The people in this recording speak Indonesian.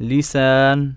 lisan